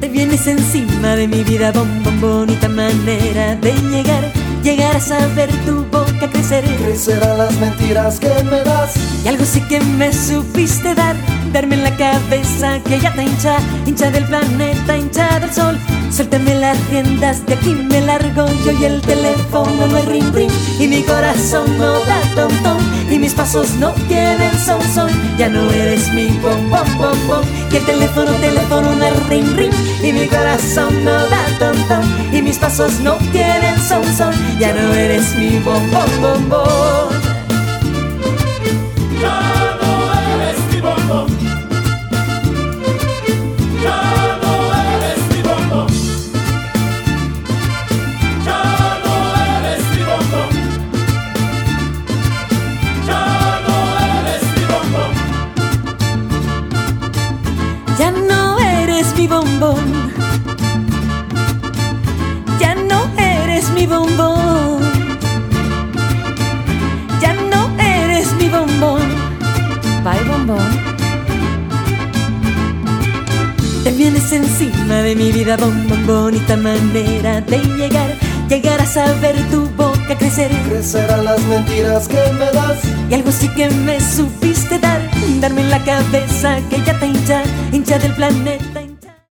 Te vienes encima de mi vida, bom, bom, bonita manera de llegar, llegar a saber tu boca crecer. Crecerán las mentiras que me das. Y algo sí que me supiste dar, darme en la cabeza que ya te hincha, hincha del planeta, hincha del sol. Suéltame las riendas, de aquí me largo yo y el teléfono no es ring ring y mi corazón no da tom tom y mis pasos no tienen son son. Ya no eres mi bom bom bom bom, que el teléfono teléfono mi corazón no da tom tom y mis pasos no tienen son son. Ya no eres mi bom bom bom eres mi bombón. Ya no eres mi bombón. Ya no eres mi bombón. Bye bombón. Te vienes encima de mi vida, bombón, bonita manera de llegar, llegar a saber tu boca crecer. Crecerán las mentiras que me das. Y algo sí que me supiste dar, darme en la cabeza que ya te hincha, hincha del planeta.